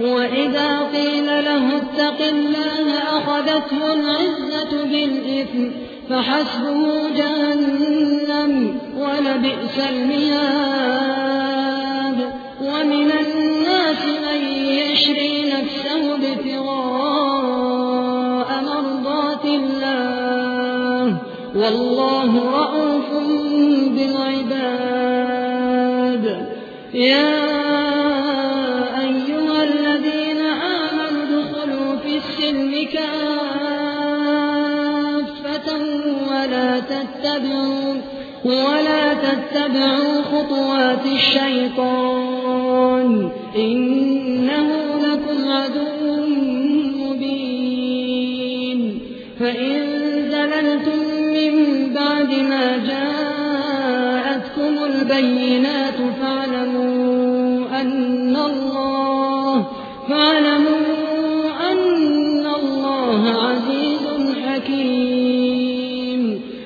وإذا قيل له اتق الله أخذته العزة بالإثم فحسبه جهنم ولبئس المياد ومن الناس من يشري نفسه ابتغاء مرضات الله والله رؤوف بالعباد يا السلم كافة ولا تتبعوا ولا تتبعوا خطوات الشيطان. إنه لكم عدو مبين. فإن زللتم من بعد ما جاءتكم البينات فاعلموا أن الله فاعلموا